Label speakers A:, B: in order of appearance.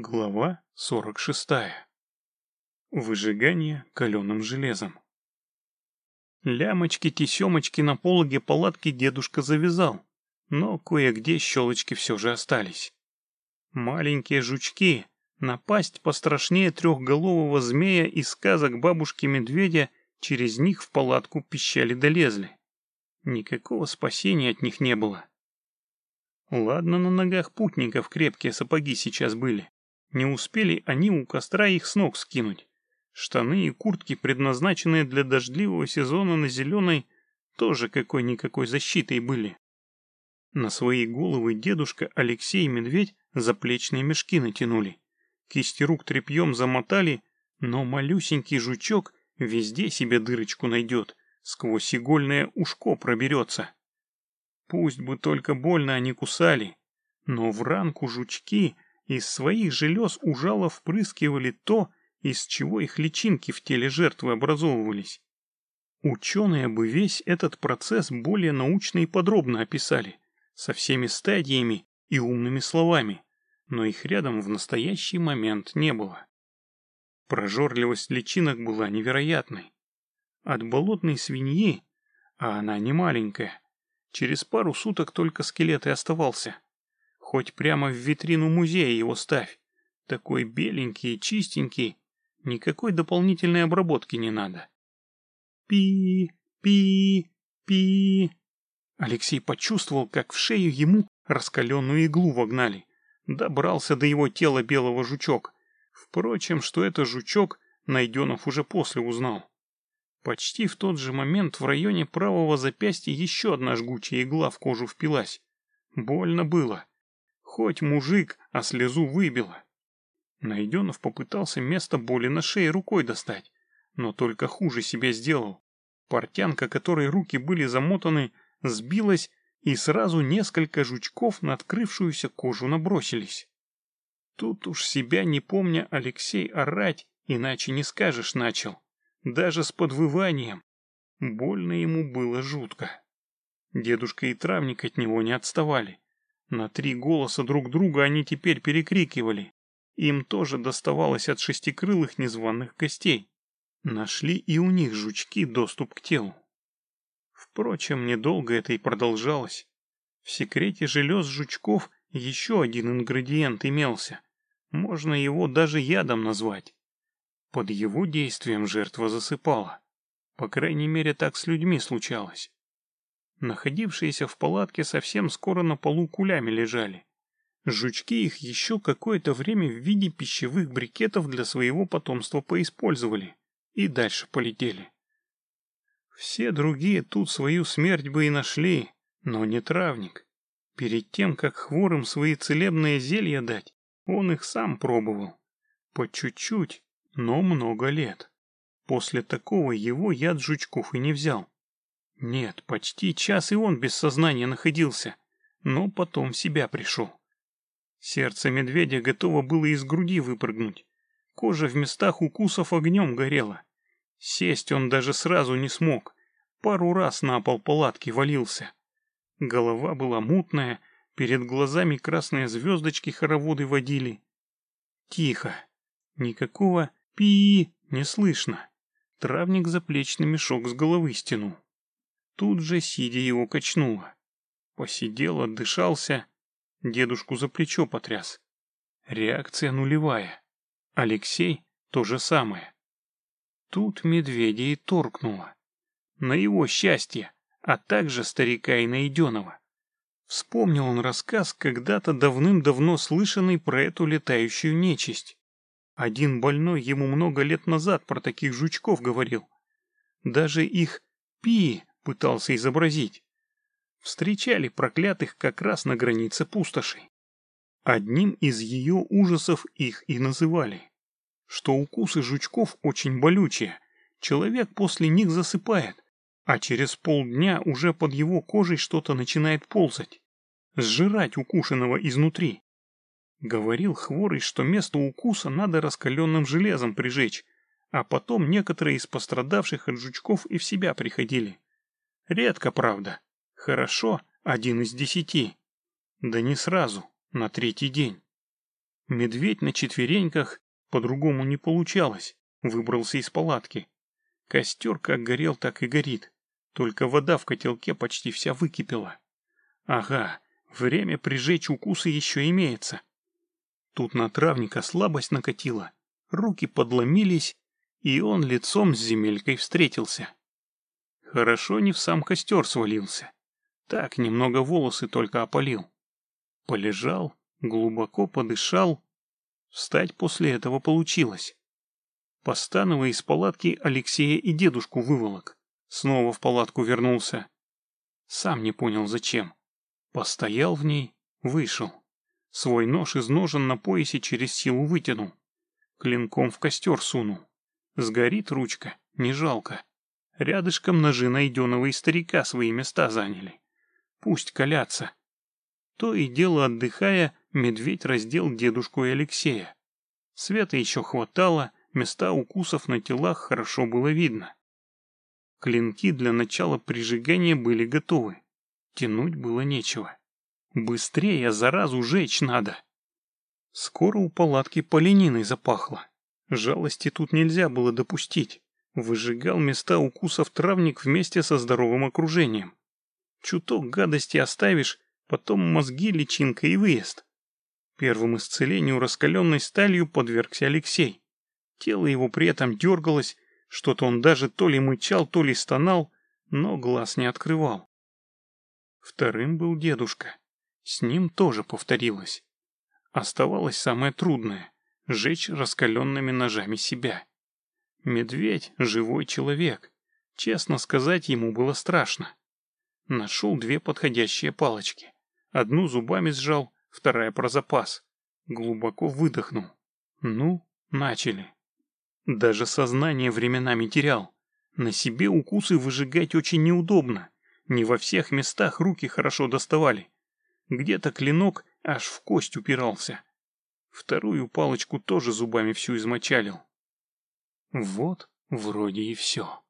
A: Глава 46. Выжигание каленым железом. Лямочки-тесемочки на пологе палатки дедушка завязал, но кое-где щелочки все же остались. Маленькие жучки, напасть пострашнее трехголового змея из сказок бабушки-медведя, через них в палатку пищали долезли. Никакого спасения от них не было. Ладно, на ногах путников крепкие сапоги сейчас были. Не успели они у костра их с ног скинуть. Штаны и куртки, предназначенные для дождливого сезона на зеленой, тоже какой-никакой защитой были. На свои головы дедушка Алексей и Медведь заплечные мешки натянули. Кисти рук тряпьем замотали, но малюсенький жучок везде себе дырочку найдет, сквозь игольное ушко проберется. Пусть бы только больно они кусали, но в ранку жучки — из своих желез ужало впрыскивали то, из чего их личинки в теле жертвы образовывались. Ученые бы весь этот процесс более научно и подробно описали, со всеми стадиями и умными словами, но их рядом в настоящий момент не было. Прожорливость личинок была невероятной. От болотной свиньи, а она не маленькая, через пару суток только скелет и оставался. Хоть прямо в витрину музея его ставь. Такой беленький чистенький. Никакой дополнительной обработки не надо. Пи, пи, пи. Алексей почувствовал, как в шею ему раскаленную иглу вогнали. Добрался до его тела белого жучок. Впрочем, что это жучок, Найденов уже после узнал. Почти в тот же момент в районе правого запястья еще одна жгучая игла в кожу впилась. Больно было. Хоть мужик, а слезу выбило. Найденов попытался место боли на шее рукой достать, но только хуже себе сделал. Портянка, которой руки были замотаны, сбилась, и сразу несколько жучков на открывшуюся кожу набросились. Тут уж себя не помня Алексей орать, иначе не скажешь начал. Даже с подвыванием. Больно ему было жутко. Дедушка и травник от него не отставали. На три голоса друг друга они теперь перекрикивали. Им тоже доставалось от шестикрылых незваных гостей. Нашли и у них жучки доступ к телу. Впрочем, недолго это и продолжалось. В секрете желез жучков еще один ингредиент имелся. Можно его даже ядом назвать. Под его действием жертва засыпала. По крайней мере, так с людьми случалось. Находившиеся в палатке совсем скоро на полу кулями лежали. Жучки их еще какое-то время в виде пищевых брикетов для своего потомства поиспользовали и дальше полетели. Все другие тут свою смерть бы и нашли, но не травник. Перед тем, как хворым свои целебные зелья дать, он их сам пробовал. По чуть-чуть, но много лет. После такого его яд жучков и не взял. Нет, почти час и он без сознания находился, но потом в себя пришел. Сердце медведя готово было из груди выпрыгнуть. Кожа в местах укусов огнем горела. Сесть он даже сразу не смог. Пару раз на пол палатки валился. Голова была мутная, перед глазами красные звездочки хороводы водили. Тихо. Никакого пи не слышно. Травник заплечный мешок с головы стянул. Тут же, сидя, его качнуло. Посидел, отдышался, дедушку за плечо потряс. Реакция нулевая. Алексей — то же самое. Тут медведя и торкнуло. На его счастье, а также старика и Найденова. Вспомнил он рассказ, когда-то давным-давно слышанный про эту летающую нечисть. Один больной ему много лет назад про таких жучков говорил. Даже их пи пытался изобразить. Встречали проклятых как раз на границе пустоши. Одним из ее ужасов их и называли. Что укусы жучков очень болючие, человек после них засыпает, а через полдня уже под его кожей что-то начинает ползать. Сжирать укушенного изнутри. Говорил Хворый, что место укуса надо раскаленным железом прижечь, а потом некоторые из пострадавших от жучков и в себя приходили. Редко, правда. Хорошо, один из десяти. Да не сразу, на третий день. Медведь на четвереньках, по-другому не получалось, выбрался из палатки. Костер как горел, так и горит. Только вода в котелке почти вся выкипела. Ага, время прижечь укусы еще имеется. Тут на травника слабость накатила, руки подломились, и он лицом с земелькой встретился. Хорошо не в сам костер свалился. Так, немного волосы только опалил. Полежал, глубоко подышал. Встать после этого получилось. Постановая из палатки Алексея и дедушку выволок. Снова в палатку вернулся. Сам не понял зачем. Постоял в ней, вышел. Свой нож из ножен на поясе через силу вытянул. Клинком в костер сунул. Сгорит ручка, не жалко. Рядышком ножи найденного и старика свои места заняли. Пусть колятся. То и дело отдыхая, медведь раздел дедушку и Алексея. Света еще хватало, места укусов на телах хорошо было видно. Клинки для начала прижигания были готовы. Тянуть было нечего. Быстрее заразу жечь надо. Скоро у палатки полениной запахло. Жалости тут нельзя было допустить. Выжигал места укусов травник вместе со здоровым окружением. Чуток гадости оставишь, потом мозги, личинка и выезд. Первым исцелению раскаленной сталью подвергся Алексей. Тело его при этом дергалось, что-то он даже то ли мычал, то ли стонал, но глаз не открывал. Вторым был дедушка. С ним тоже повторилось. Оставалось самое трудное — жечь раскаленными ножами себя. Медведь — живой человек. Честно сказать, ему было страшно. Нашел две подходящие палочки. Одну зубами сжал, вторая про запас. Глубоко выдохнул. Ну, начали. Даже сознание временами терял. На себе укусы выжигать очень неудобно. Не во всех местах руки хорошо доставали. Где-то клинок аж в кость упирался. Вторую палочку тоже зубами всю измочалил. Вот вроде и все.